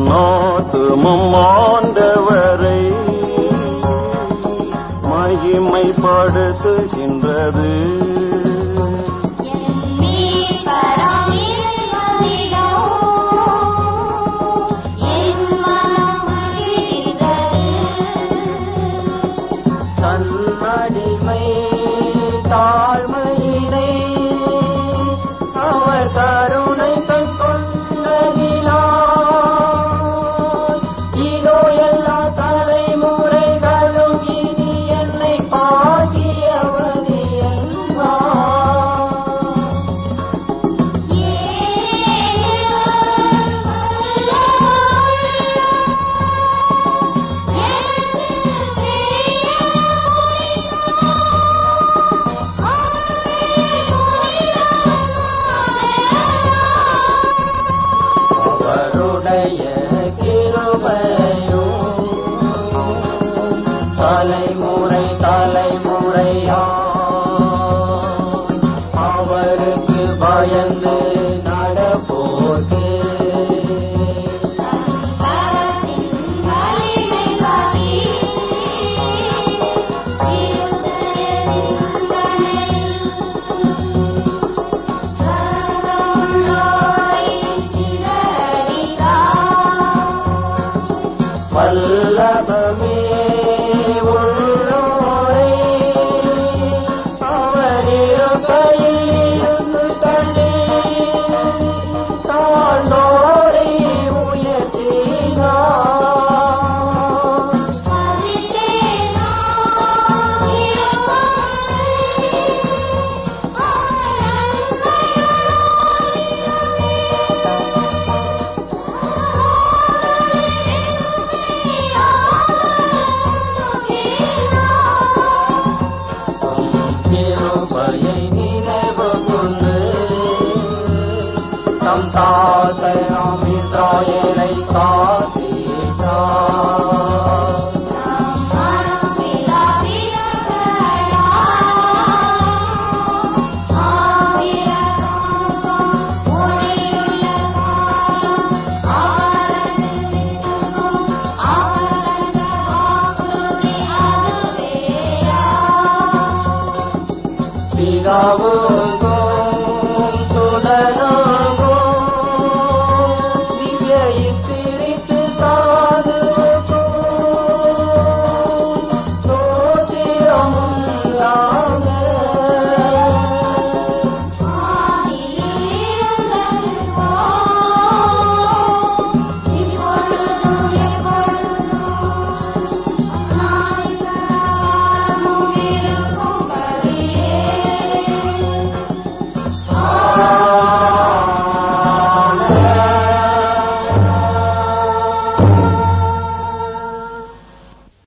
என்னோத்துமும் ஆண்டவரை மகிமைப்படுத்துகின்றது. தன்னடிமை தாழ்மையினை அவருடைய கிருபையும் தலைமுறை தலைமுறையா? love me. संसातयामिताय नैकाति च श्रीराम